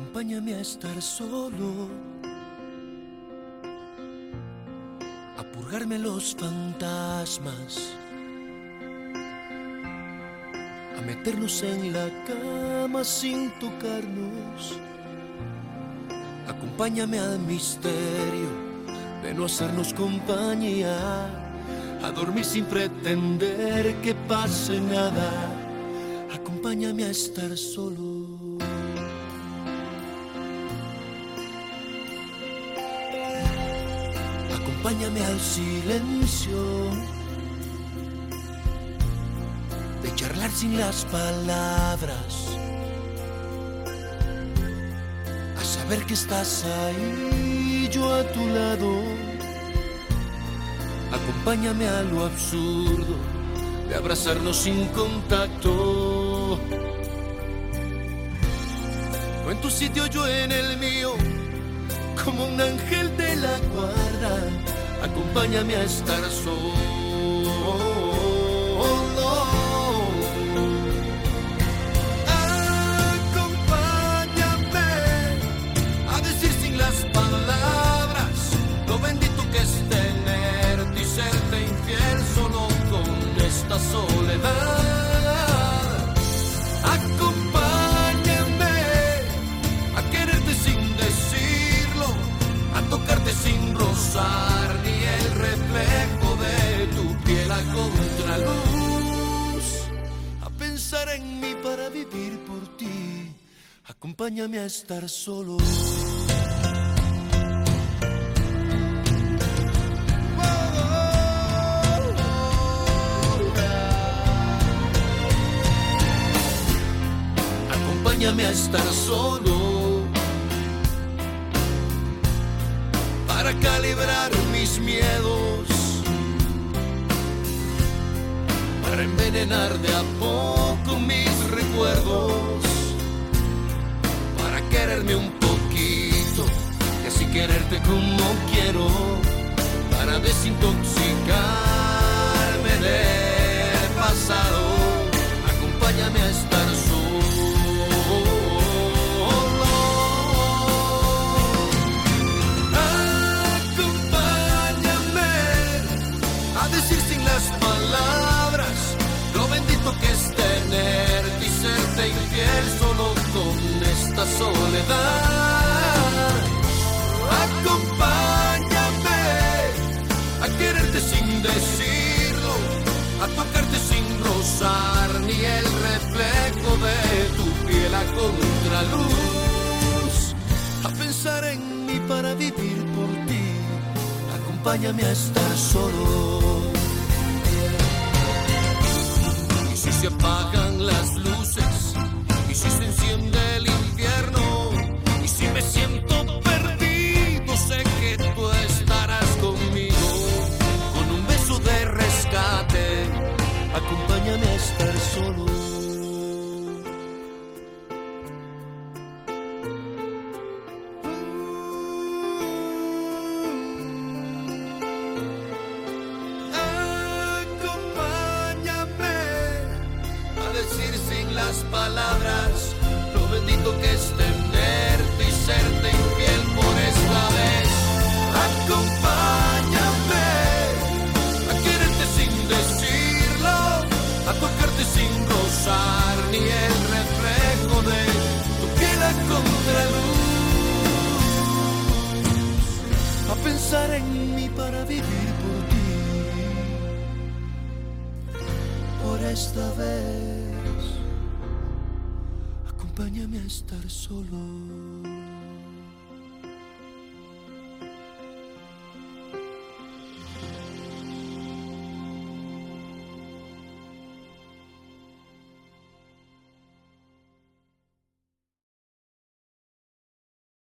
Acompáñame a estar solo, a purgarme los fantasmas, a meternos en la cama sin tocarnos. Acompáñame al misterio de no hacernos compañía, a dormir sin pretender que pase nada. Acompáñame a estar solo. Acompáñame al silencio de charlar sin las palabras, a saber que estás ahí, yo a tu lado. Acompáñame a lo absurdo de abrazarnos sin contacto. No en tu sitio, yo en el mío como un ángel de la guarda, acompáñame a estar solo. Por ti. Acompáñame a estar solo. Acompáñame a estar solo para calibrar mis miedos, para envenenar de a poco mis recuerdos, quererme un poquito y así quererte como quiero, para desintoxicarme del pasado. Acompáñame a estar solo. Acompáñame a decir sin las palabras Acompáñame a quererte sin decirlo, a tocarte sin rozar ni el reflejo de tu piel a contraluz, a pensar en mí para vivir por ti. Acompáñame a estar solo. Y si se apagan las las palabras lo bendito que es tenerte y serte infiel por esta vez. Acompáñame a quererte sin decirlo, a tocarte sin rozar ni el reflejo de tu piel a contraluz, a pensar en mí para vivir por ti por esta vez. Acompáñame a estar solo.